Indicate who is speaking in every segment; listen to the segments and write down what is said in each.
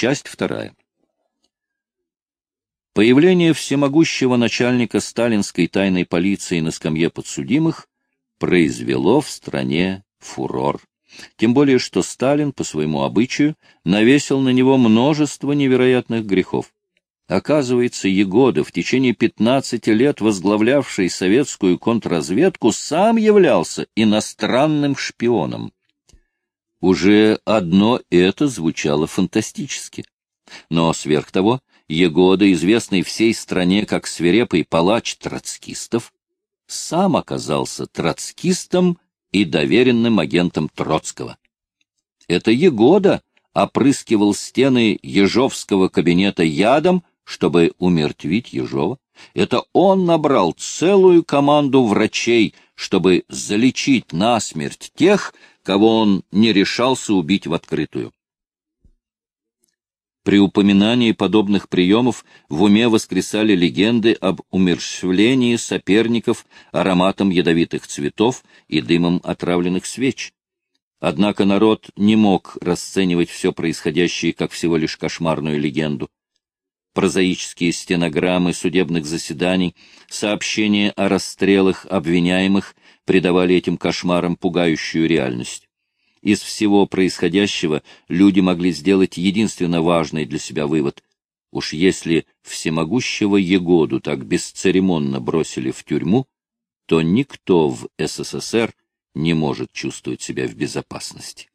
Speaker 1: Часть вторая. Появление всемогущего начальника сталинской тайной полиции на скамье подсудимых произвело в стране фурор. Тем более, что Сталин, по своему обычаю, навесил на него множество невероятных грехов. Оказывается, Егода, в течение 15 лет возглавлявший советскую контрразведку, сам являлся иностранным шпионом. Уже одно это звучало фантастически. Но сверх того, Егода, известный всей стране как свирепый палач троцкистов, сам оказался троцкистом и доверенным агентом Троцкого. Это Егода опрыскивал стены Ежовского кабинета ядом, чтобы умертвить Ежова. Это он набрал целую команду врачей, чтобы залечить насмерть тех, кого он не решался убить в открытую. При упоминании подобных приемов в уме воскресали легенды об умерщвлении соперников ароматом ядовитых цветов и дымом отравленных свеч. Однако народ не мог расценивать все происходящее как всего лишь кошмарную легенду. Прозаические стенограммы судебных заседаний, сообщения о расстрелах обвиняемых придавали этим кошмарам пугающую реальность. Из всего происходящего люди могли сделать единственно важный для себя вывод. Уж если всемогущего Егоду так бесцеремонно бросили в тюрьму, то никто в СССР не может чувствовать себя в безопасности.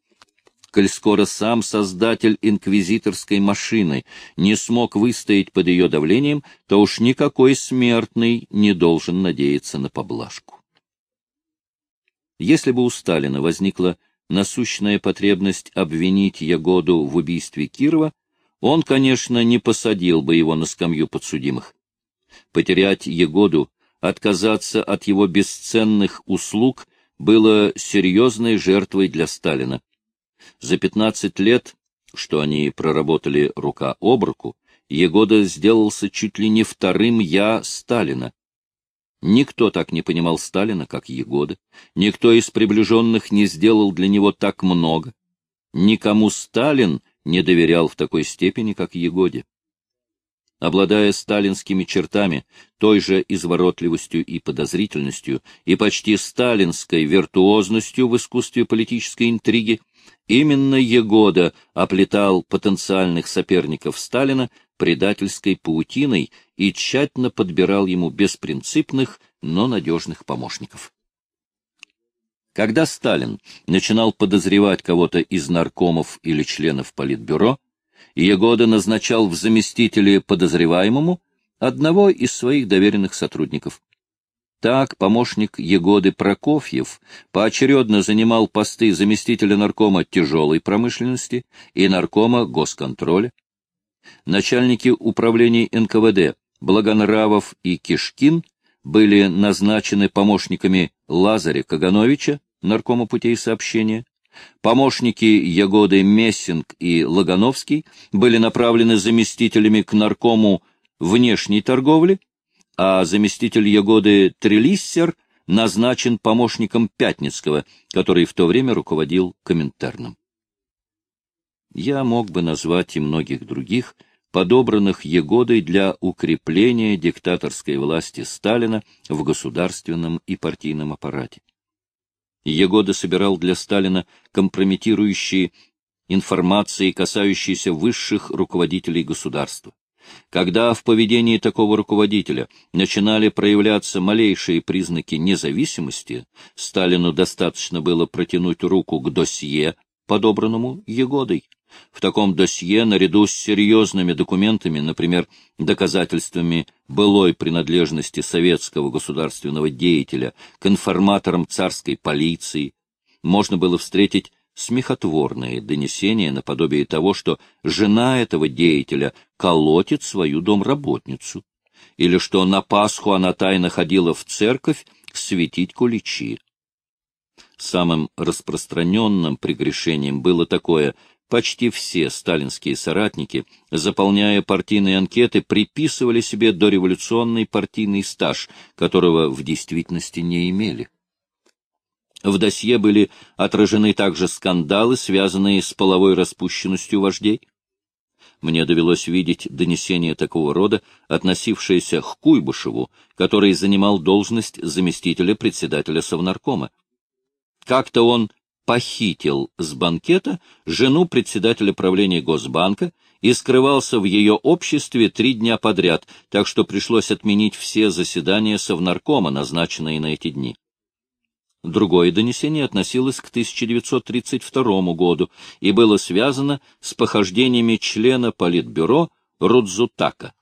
Speaker 1: Коль скоро сам создатель инквизиторской машины не смог выстоять под ее давлением, то уж никакой смертный не должен надеяться на поблажку. Если бы у Сталина возникла насущная потребность обвинить Ягоду в убийстве Кирова, он, конечно, не посадил бы его на скамью подсудимых. Потерять Егоду, отказаться от его бесценных услуг было серьезной жертвой для Сталина. За 15 лет, что они проработали рука об руку, Егода сделался чуть ли не вторым «я» Сталина. Никто так не понимал Сталина, как Егода. Никто из приближенных не сделал для него так много. Никому Сталин не доверял в такой степени, как Егоде. Обладая сталинскими чертами, той же изворотливостью и подозрительностью, и почти сталинской виртуозностью в искусстве политической интриги, именно Егода оплетал потенциальных соперников Сталина предательской паутиной и тщательно подбирал ему беспринципных, но надежных помощников. Когда Сталин начинал подозревать кого-то из наркомов или членов Политбюро, Егода назначал в заместители подозреваемому одного из своих доверенных сотрудников. Так помощник Егоды Прокофьев поочередно занимал посты заместителя наркома тяжелой промышленности и наркома госконтроля, начальники управлений НКВД Благонравов и Кишкин были назначены помощниками Лазаря Кагановича, наркома путей сообщения, Помощники Ягоды Мессинг и Лагановский были направлены заместителями к наркому внешней торговли, а заместитель Ягоды Трелиссер назначен помощником Пятницкого, который в то время руководил Коминтерном. Я мог бы назвать и многих других, подобранных Егодой для укрепления диктаторской власти Сталина в государственном и партийном аппарате. Егода собирал для Сталина компрометирующие информации, касающиеся высших руководителей государства. Когда в поведении такого руководителя начинали проявляться малейшие признаки независимости, Сталину достаточно было протянуть руку к досье, подобранному Егодой. В таком досье, наряду с серьезными документами, например, доказательствами былой принадлежности советского государственного деятеля к информаторам царской полиции, можно было встретить смехотворные донесения наподобие того, что жена этого деятеля колотит свою домработницу, или что на Пасху она тайно ходила в церковь светить куличи. Самым распространенным прегрешением было такое — Почти все сталинские соратники, заполняя партийные анкеты, приписывали себе дореволюционный партийный стаж, которого в действительности не имели. В досье были отражены также скандалы, связанные с половой распущенностью вождей. Мне довелось видеть донесение такого рода, относившееся к Куйбышеву, который занимал должность заместителя председателя Совнаркома. Как-то он похитил с банкета жену председателя правления Госбанка и скрывался в ее обществе три дня подряд, так что пришлось отменить все заседания Совнаркома, назначенные на эти дни. Другое донесение относилось к 1932 году и было связано с похождениями члена Политбюро Рудзутака.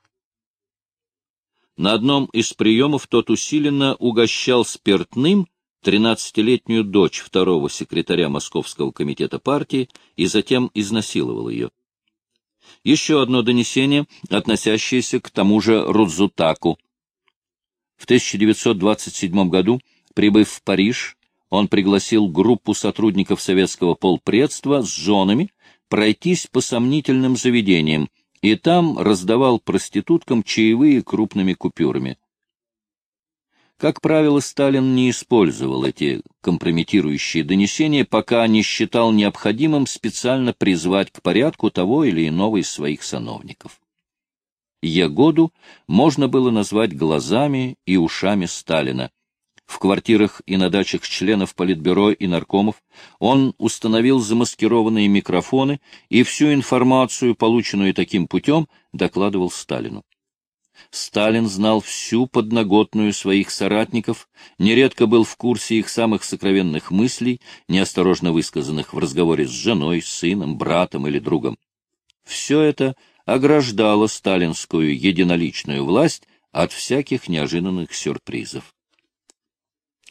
Speaker 1: На одном из приемов тот усиленно угощал спиртным 13-летнюю дочь второго секретаря Московского комитета партии и затем изнасиловал ее. Еще одно донесение, относящееся к тому же Рудзутаку. В 1927 году Прибыв в Париж, он пригласил группу сотрудников советского полпредства с женами пройтись по сомнительным заведениям, и там раздавал проституткам чаевые крупными купюрами. Как правило, Сталин не использовал эти компрометирующие донесения, пока не считал необходимым специально призвать к порядку того или иного из своих сановников. Ягоду можно было назвать глазами и ушами Сталина, в квартирах и на дачах членов Политбюро и наркомов, он установил замаскированные микрофоны и всю информацию, полученную таким путем, докладывал Сталину. Сталин знал всю подноготную своих соратников, нередко был в курсе их самых сокровенных мыслей, неосторожно высказанных в разговоре с женой, сыном, братом или другом. Все это ограждало сталинскую единоличную власть от всяких неожиданных сюрпризов.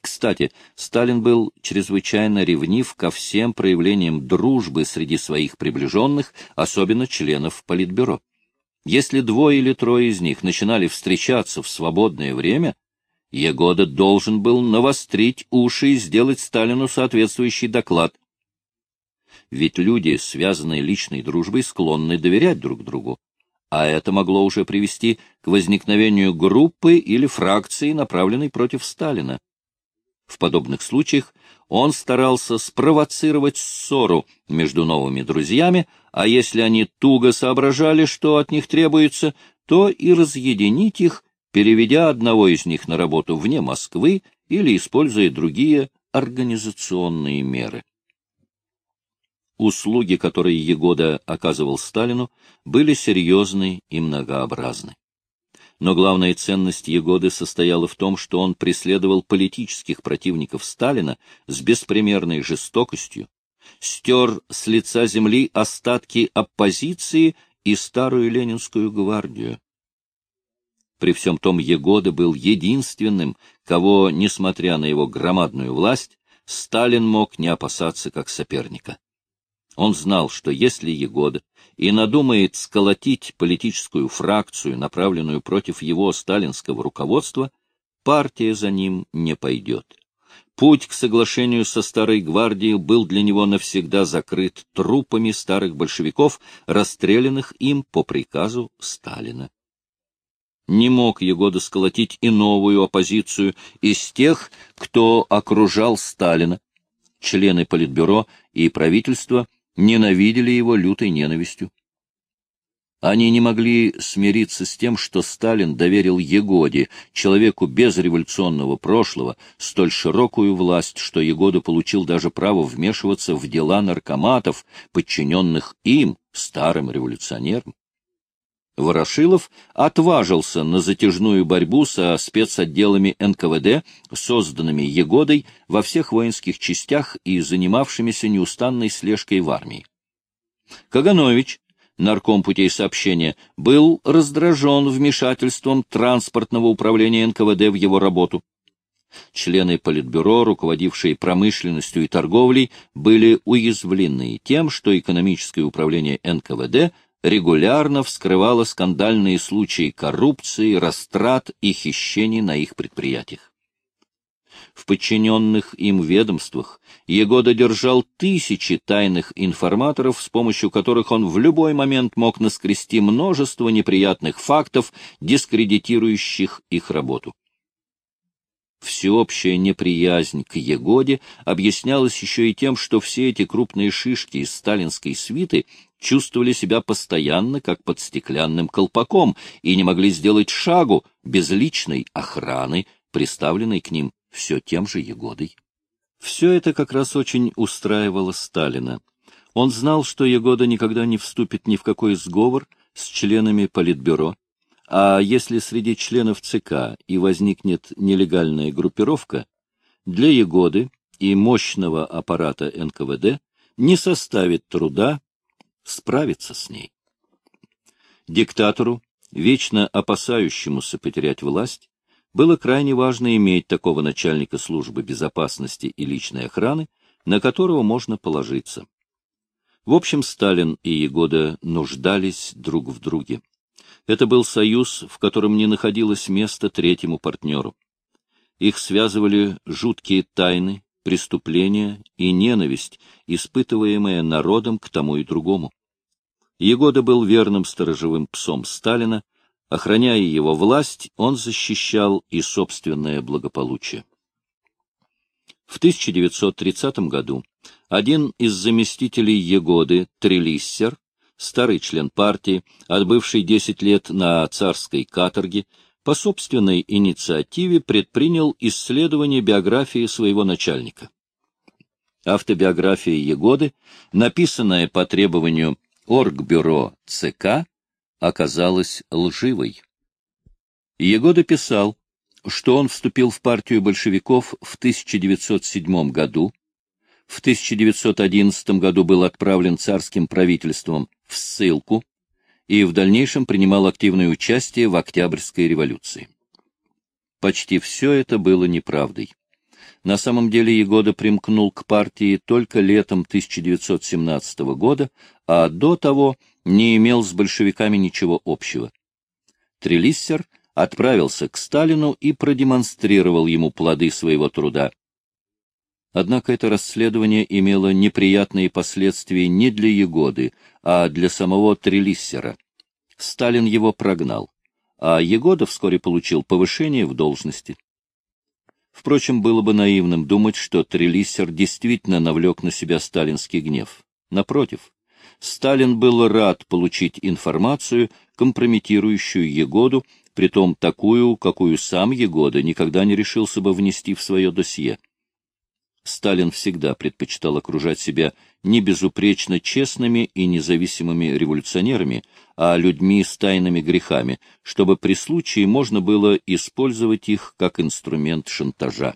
Speaker 1: Кстати, Сталин был чрезвычайно ревнив ко всем проявлениям дружбы среди своих приближенных, особенно членов Политбюро. Если двое или трое из них начинали встречаться в свободное время, Егода должен был навострить уши и сделать Сталину соответствующий доклад. Ведь люди, связанные личной дружбой, склонны доверять друг другу, а это могло уже привести к возникновению группы или фракции, направленной против Сталина. В подобных случаях он старался спровоцировать ссору между новыми друзьями, а если они туго соображали, что от них требуется, то и разъединить их, переведя одного из них на работу вне Москвы или используя другие организационные меры. Услуги, которые Егода оказывал Сталину, были серьезны и многообразны. Но главная ценность Егоды состояла в том, что он преследовал политических противников Сталина с беспримерной жестокостью, стер с лица земли остатки оппозиции и старую Ленинскую гвардию. При всем том Егода был единственным, кого, несмотря на его громадную власть, Сталин мог не опасаться как соперника. Он знал, что если Егода и надумает сколотить политическую фракцию, направленную против его сталинского руководства, партия за ним не пойдет. Путь к соглашению со Старой Гвардией был для него навсегда закрыт трупами старых большевиков, расстрелянных им по приказу Сталина. Не мог Егода сколотить и новую оппозицию из тех, кто окружал Сталина. Члены Политбюро и правительства – ненавидели его лютой ненавистью. Они не могли смириться с тем, что Сталин доверил Егоде, человеку без революционного прошлого, столь широкую власть, что Егода получил даже право вмешиваться в дела наркоматов, подчиненных им, старым революционерам. Ворошилов отважился на затяжную борьбу со спецотделами НКВД, созданными Егодой во всех воинских частях и занимавшимися неустанной слежкой в армии. Каганович, нарком путей сообщения, был раздражен вмешательством транспортного управления НКВД в его работу. Члены Политбюро, руководившие промышленностью и торговлей, были уязвлены тем, что экономическое управление НКВД регулярно вскрывала скандальные случаи коррупции, растрат и хищений на их предприятиях. В подчиненных им ведомствах Егода держал тысячи тайных информаторов, с помощью которых он в любой момент мог наскрести множество неприятных фактов, дискредитирующих их работу. Всеобщая неприязнь к Егоде объяснялась еще и тем, что все эти крупные шишки из сталинской свиты чувствовали себя постоянно как под стеклянным колпаком и не могли сделать шагу без личной охраны, приставленной к ним все тем же Егодой. Все это как раз очень устраивало Сталина. Он знал, что Егода никогда не вступит ни в какой сговор с членами Политбюро, а если среди членов ЦК и возникнет нелегальная группировка, для Егоды и мощного аппарата НКВД не составит труда справиться с ней. Диктатору, вечно опасающемуся потерять власть, было крайне важно иметь такого начальника службы безопасности и личной охраны, на которого можно положиться. В общем, Сталин и Егода нуждались друг в друге. Это был союз, в котором не находилось места третьему партнеру. Их связывали жуткие тайны, преступления и ненависть, испытываемая народом к тому и другому. Егода был верным сторожевым псом Сталина, охраняя его власть, он защищал и собственное благополучие. В 1930 году один из заместителей Егоды, Трелиссер, старый член партии, отбывший 10 лет на царской каторге, по собственной инициативе предпринял исследование биографии своего начальника. Автобиография Егоды, написанная по требованию Оргбюро ЦК, оказалась лживой. Егода писал, что он вступил в партию большевиков в 1907 году, в 1911 году был отправлен царским правительством в ссылку, и в дальнейшем принимал активное участие в Октябрьской революции. Почти все это было неправдой. На самом деле Егода примкнул к партии только летом 1917 года, а до того не имел с большевиками ничего общего. Трелиссер отправился к Сталину и продемонстрировал ему плоды своего труда. Однако это расследование имело неприятные последствия не для Егоды, а для самого Трелиссера. Сталин его прогнал, а Егода вскоре получил повышение в должности. Впрочем, было бы наивным думать, что Трелиссер действительно навлек на себя сталинский гнев. Напротив, Сталин был рад получить информацию, компрометирующую Егоду, притом такую, какую сам Егода никогда не решился бы внести в свое досье. Сталин всегда предпочитал окружать себя не безупречно честными и независимыми революционерами, а людьми с тайными грехами, чтобы при случае можно было использовать их как инструмент шантажа.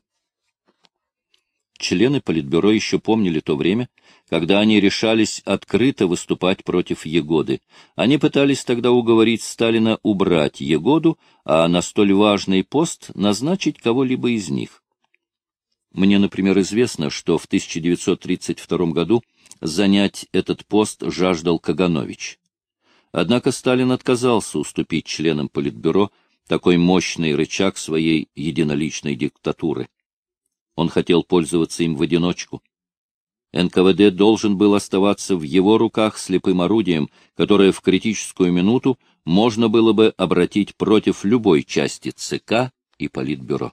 Speaker 1: Члены Политбюро еще помнили то время, когда они решались открыто выступать против Егоды. Они пытались тогда уговорить Сталина убрать Егоду, а на столь важный пост назначить кого-либо из них. Мне, например, известно, что в 1932 году занять этот пост жаждал Каганович. Однако Сталин отказался уступить членам Политбюро такой мощный рычаг своей единоличной диктатуры. Он хотел пользоваться им в одиночку. НКВД должен был оставаться в его руках слепым орудием, которое в критическую минуту можно было бы обратить против любой части ЦК и Политбюро.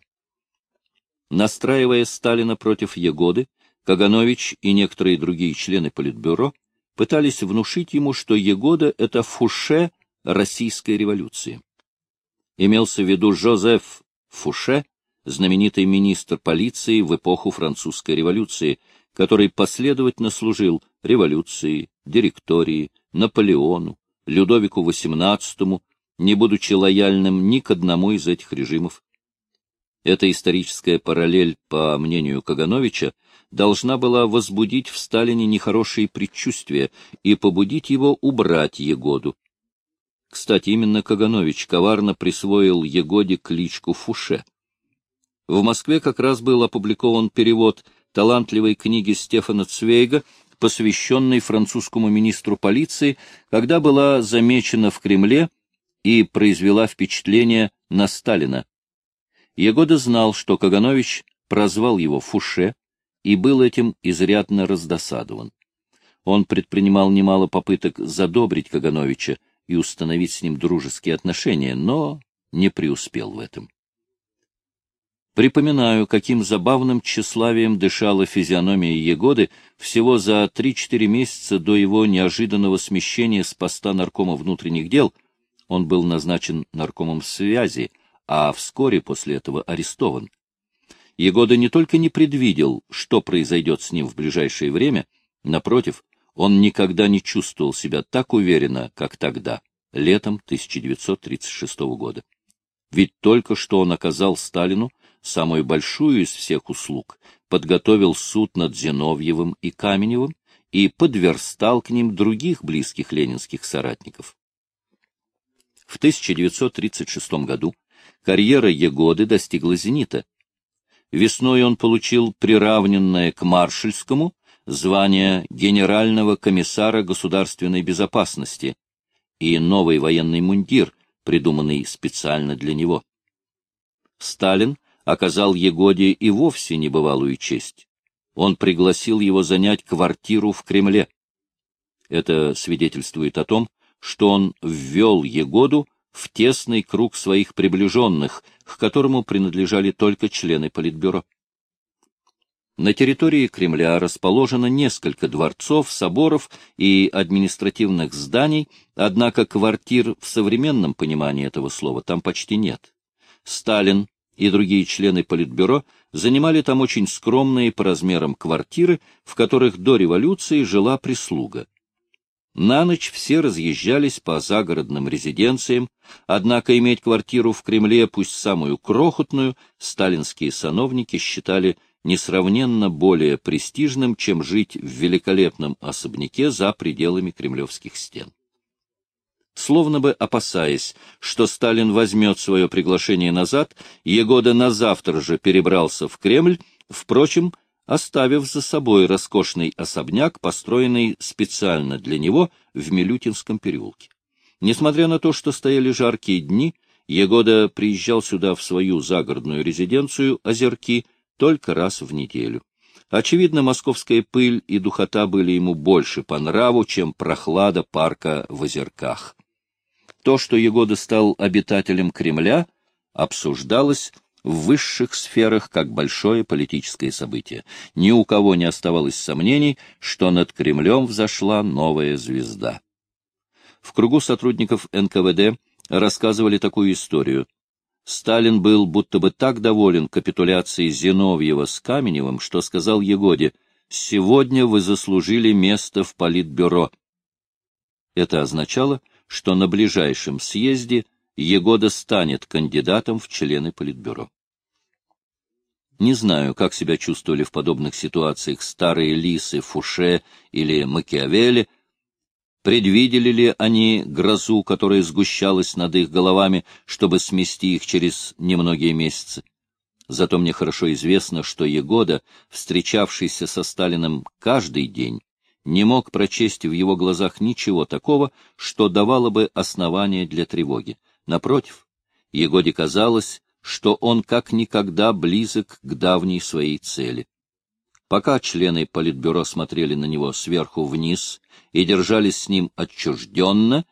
Speaker 1: Настраивая Сталина против Егоды, Каганович и некоторые другие члены Политбюро пытались внушить ему, что Егода — это Фуше российской революции. Имелся в виду Жозеф Фуше, знаменитый министр полиции в эпоху французской революции, который последовательно служил революции, директории, Наполеону, Людовику XVIII, не будучи лояльным ни к одному из этих режимов. Эта историческая параллель, по мнению Кагановича, должна была возбудить в Сталине нехорошие предчувствия и побудить его убрать Егоду. Кстати, именно Каганович коварно присвоил Егоде кличку Фуше. В Москве как раз был опубликован перевод талантливой книги Стефана Цвейга, посвященной французскому министру полиции, когда была замечена в Кремле и произвела впечатление на Сталина. Егода знал, что Каганович прозвал его Фуше и был этим изрядно раздосадован. Он предпринимал немало попыток задобрить Кагановича и установить с ним дружеские отношения, но не преуспел в этом. Припоминаю, каким забавным тщеславием дышала физиономия Егоды всего за 3-4 месяца до его неожиданного смещения с поста наркома внутренних дел. Он был назначен наркомом связи, а вскоре после этого арестован. Егода не только не предвидел, что произойдет с ним в ближайшее время, напротив, он никогда не чувствовал себя так уверенно, как тогда, летом 1936 года. Ведь только что он оказал Сталину самую большую из всех услуг, подготовил суд над Зиновьевым и Каменевым и подверстал к ним других близких ленинских соратников. В 1936 году карьера Егоды достигла зенита. Весной он получил приравненное к маршальскому звание генерального комиссара государственной безопасности и новый военный мундир, придуманный специально для него. Сталин оказал Егоде и вовсе небывалую честь. Он пригласил его занять квартиру в Кремле. Это свидетельствует о том, что он ввел Егоду в тесный круг своих приближенных, к которому принадлежали только члены Политбюро. На территории Кремля расположено несколько дворцов, соборов и административных зданий, однако квартир в современном понимании этого слова там почти нет. Сталин и другие члены Политбюро занимали там очень скромные по размерам квартиры, в которых до революции жила прислуга. На ночь все разъезжались по загородным резиденциям, однако иметь квартиру в Кремле, пусть самую крохотную, сталинские сановники считали несравненно более престижным, чем жить в великолепном особняке за пределами кремлевских стен. Словно бы опасаясь, что Сталин возьмет свое приглашение назад, Егода на завтра же перебрался в Кремль, впрочем, оставив за собой роскошный особняк, построенный специально для него в Милютинском переулке. Несмотря на то, что стояли жаркие дни, Егода приезжал сюда в свою загородную резиденцию Озерки только раз в неделю. Очевидно, московская пыль и духота были ему больше по нраву, чем прохлада парка в Озерках. То, что Егода стал обитателем Кремля, обсуждалось в высших сферах как большое политическое событие. Ни у кого не оставалось сомнений, что над Кремлем взошла новая звезда. В кругу сотрудников НКВД рассказывали такую историю. Сталин был будто бы так доволен капитуляцией Зиновьева с Каменевым, что сказал Егоде, «Сегодня вы заслужили место в Политбюро». Это означало, что на ближайшем съезде Егода станет кандидатом в члены Политбюро. Не знаю, как себя чувствовали в подобных ситуациях старые лисы Фуше или Макиавелли, предвидели ли они грозу, которая сгущалась над их головами, чтобы смести их через немногие месяцы. Зато мне хорошо известно, что Егода, встречавшийся со Сталиным каждый день, не мог прочесть в его глазах ничего такого, что давало бы основание для тревоги. Напротив, Егоде казалось, что он как никогда близок к давней своей цели. Пока члены Политбюро смотрели на него сверху вниз и держались с ним отчужденно,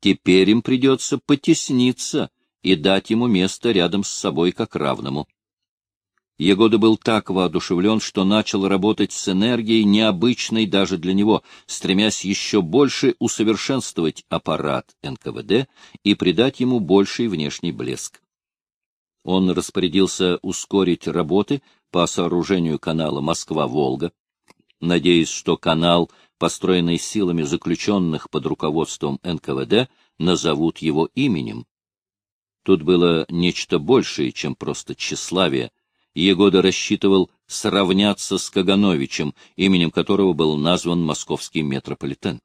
Speaker 1: теперь им придется потесниться и дать ему место рядом с собой как равному. Егода был так воодушевлен, что начал работать с энергией, необычной даже для него, стремясь еще больше усовершенствовать аппарат НКВД и придать ему больший внешний блеск. Он распорядился ускорить работы по сооружению канала Москва-Волга, надеясь, что канал, построенный силами заключенных под руководством НКВД, назовут его именем. Тут было нечто большее, чем просто тщеславие — Егода рассчитывал сравняться с Кагановичем, именем которого был назван московский метрополитен.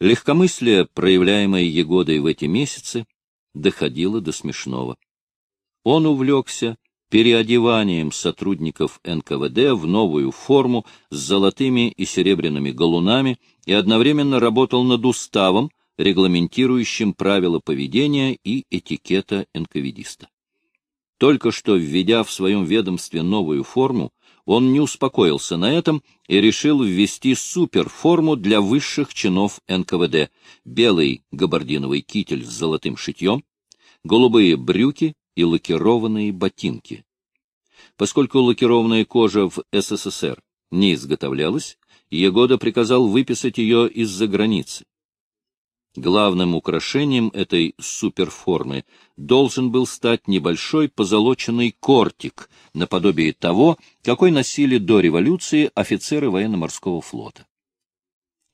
Speaker 1: Легкомыслие, проявляемое Егодой в эти месяцы, доходило до смешного. Он увлекся переодеванием сотрудников НКВД в новую форму с золотыми и серебряными галунами и одновременно работал над уставом, регламентирующим правила поведения и этикета НКВДиста. Только что введя в своем ведомстве новую форму, он не успокоился на этом и решил ввести суперформу для высших чинов НКВД. Белый габардиновый китель с золотым шитьем, голубые брюки и лакированные ботинки. Поскольку лакированная кожа в СССР не изготовлялась, Егода приказал выписать ее из-за границы. Главным украшением этой суперформы должен был стать небольшой позолоченный кортик, наподобие того, какой носили до революции офицеры военно-морского флота.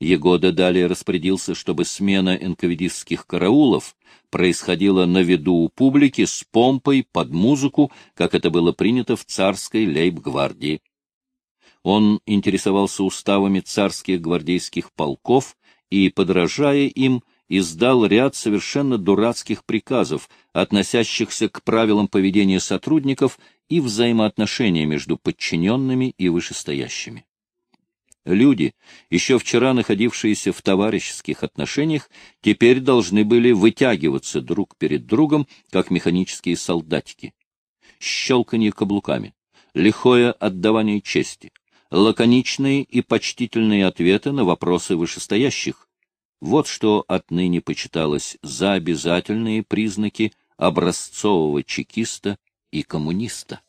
Speaker 1: Егода далее распорядился, чтобы смена энковидистских караулов происходила на виду у публики с помпой под музыку, как это было принято в царской лейб-гвардии. Он интересовался уставами царских гвардейских полков и, подражая им, издал ряд совершенно дурацких приказов, относящихся к правилам поведения сотрудников и взаимоотношения между подчиненными и вышестоящими. Люди, еще вчера находившиеся в товарищеских отношениях, теперь должны были вытягиваться друг перед другом, как механические солдатики. Щелканье каблуками, лихое отдавание чести, лаконичные и почтительные ответы на вопросы вышестоящих. Вот что отныне почиталось за обязательные признаки образцового чекиста и коммуниста.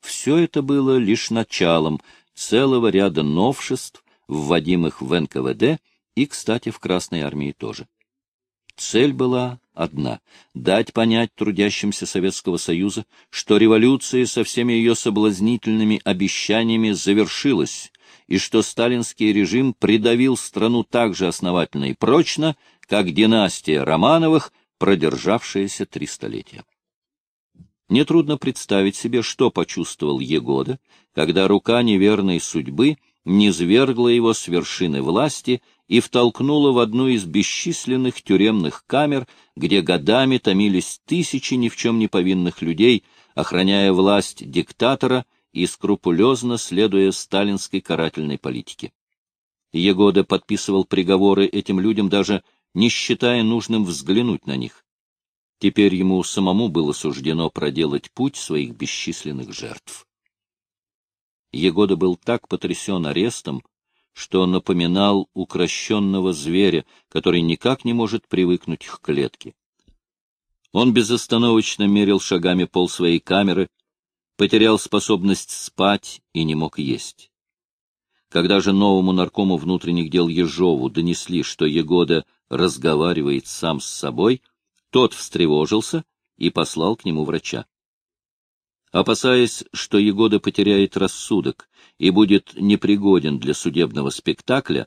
Speaker 1: Все это было лишь началом целого ряда новшеств, вводимых в НКВД и, кстати, в Красной армии тоже. Цель была одна — дать понять трудящимся Советского Союза, что революция со всеми ее соблазнительными обещаниями завершилась, и что сталинский режим придавил страну так же основательно и прочно, как династия Романовых, продержавшаяся три столетия. Нетрудно представить себе, что почувствовал Егода, когда рука неверной судьбы низвергла его с вершины власти и втолкнула в одну из бесчисленных тюремных камер, где годами томились тысячи ни в чем не повинных людей, охраняя власть диктатора и скрупулезно следуя сталинской карательной политике. Егода подписывал приговоры этим людям, даже не считая нужным взглянуть на них. Теперь ему самому было суждено проделать путь своих бесчисленных жертв. Егода был так потрясен арестом, что напоминал укращенного зверя, который никак не может привыкнуть к клетке. Он безостановочно мерил шагами пол своей камеры, потерял способность спать и не мог есть. Когда же новому наркому внутренних дел Ежову донесли, что Егода разговаривает сам с собой, тот встревожился и послал к нему врача. Опасаясь, что Егода потеряет рассудок и будет непригоден для судебного спектакля,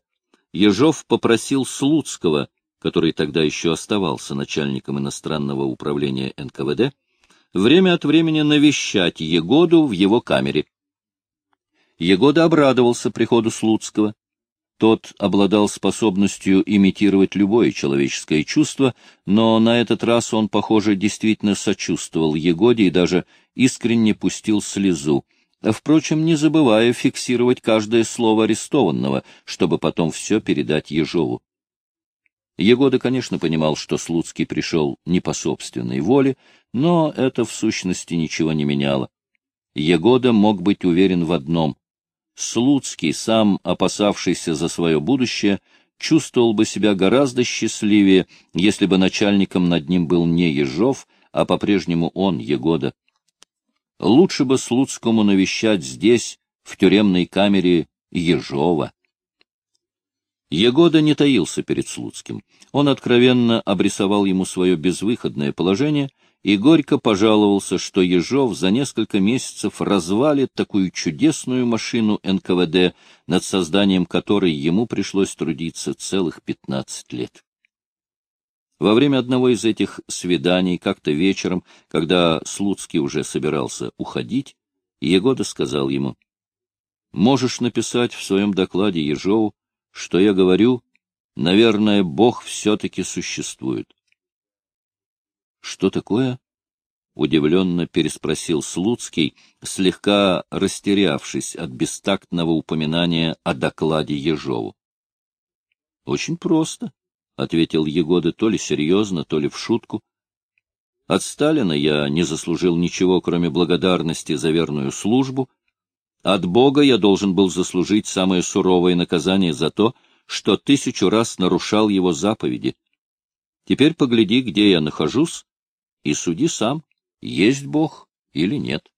Speaker 1: Ежов попросил Слуцкого, который тогда еще оставался начальником иностранного управления НКВД, время от времени навещать Егоду в его камере. Егода обрадовался приходу Слуцкого тот обладал способностью имитировать любое человеческое чувство, но на этот раз он, похоже, действительно сочувствовал Егоде и даже искренне пустил слезу, впрочем, не забывая фиксировать каждое слово арестованного, чтобы потом все передать Ежову. Егода, конечно, понимал, что Слуцкий пришел не по собственной воле, но это в сущности ничего не меняло. Егода мог быть уверен в одном Слуцкий, сам опасавшийся за свое будущее, чувствовал бы себя гораздо счастливее, если бы начальником над ним был не Ежов, а по-прежнему он, Егода. Лучше бы Слуцкому навещать здесь, в тюремной камере, Ежова. Егода не таился перед Слуцким. Он откровенно обрисовал ему свое безвыходное положение — и горько пожаловался, что Ежов за несколько месяцев развалит такую чудесную машину НКВД, над созданием которой ему пришлось трудиться целых пятнадцать лет. Во время одного из этих свиданий, как-то вечером, когда Слуцкий уже собирался уходить, Егода сказал ему, «Можешь написать в своем докладе Ежову, что я говорю, наверное, Бог все-таки существует. Что такое? — удивленно переспросил Слуцкий, слегка растерявшись от бестактного упоминания о докладе Ежову. — Очень просто, — ответил Егода то ли серьезно, то ли в шутку. — От Сталина я не заслужил ничего, кроме благодарности за верную службу. От Бога я должен был заслужить самое суровое наказание за то, что тысячу раз нарушал его заповеди. Теперь погляди, где я нахожусь, и суди сам, есть Бог или нет.